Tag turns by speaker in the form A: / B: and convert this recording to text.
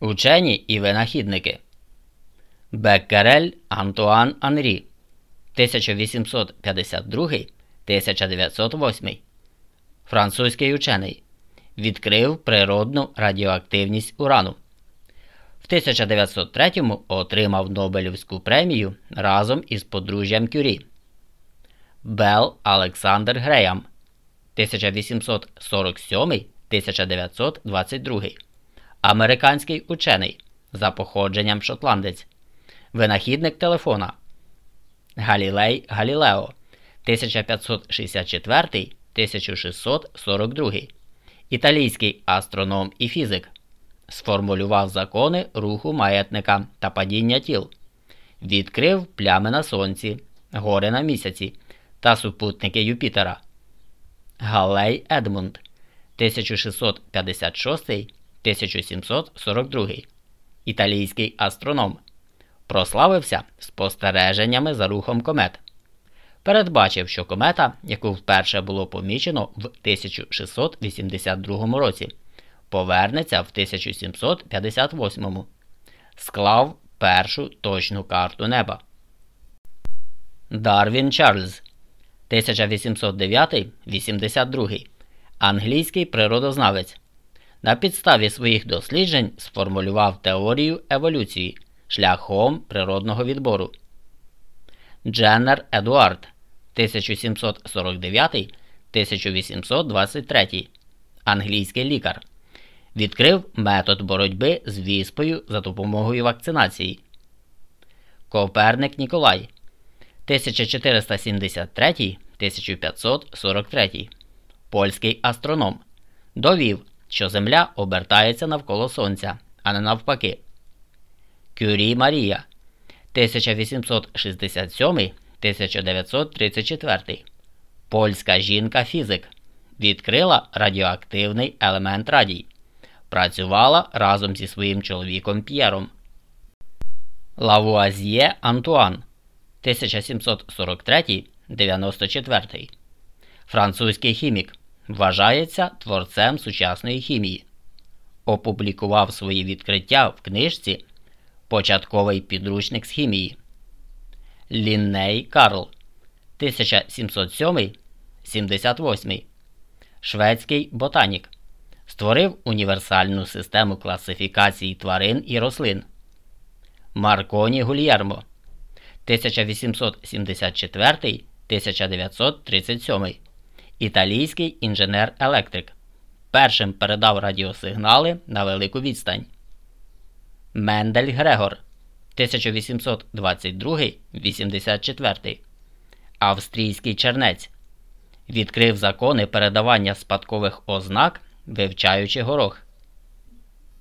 A: Учені і винахідники Беккерель Антуан Анрі 1852-1908 Французький учений відкрив природну радіоактивність урану. В 1903 отримав Нобелівську премію разом із подружжям Кюрі. Бел Олександр Греям 1847 1922 Американський учений за походженням шотландець. Винахідник телефона Галілей Галілео 1564 1642 Італійський астроном і фізик. Сформулював закони руху маятника та падіння тіл. Відкрив плями на сонці, гори на місяці та супутники Юпітера. Галлей Едмунд 1656 1742 Італійський астроном. Прославився спостереженнями за рухом комет. Передбачив, що комета, яку вперше було помічено в 1682 році, повернеться в 1758. Склав першу точну карту неба. Дарвін Чарльз 1809-82 англійський природознавець. На підставі своїх досліджень сформулював теорію еволюції шляхом природного відбору. Дженнер Едуард 1749-1823 англійський лікар. Відкрив метод боротьби з віспою за допомогою вакцинації. Коперник Ніколай 1473-1543 Польський астроном. Довів, що Земля обертається навколо Сонця, а не навпаки. Кюрі Марія 1867-1934. Польська жінка-фізик. Відкрила радіоактивний елемент радій. Працювала разом зі своїм чоловіком П'єром. Лавуазьє Антуан 1743-94. Французький хімік. Вважається творцем сучасної хімії. Опублікував свої відкриття в книжці Початковий підручник з хімії. Лінней Карл 1707-78. Шведський ботанік. Створив універсальну систему класифікації тварин і рослин. Марконі Гульєрмо 1874-1937. Італійський інженер-електрик. Першим передав радіосигнали на велику відстань. Мендель Грегор 1822-84. Австрійський чернець. Відкрив закони передавання спадкових ознак, вивчаючи горох.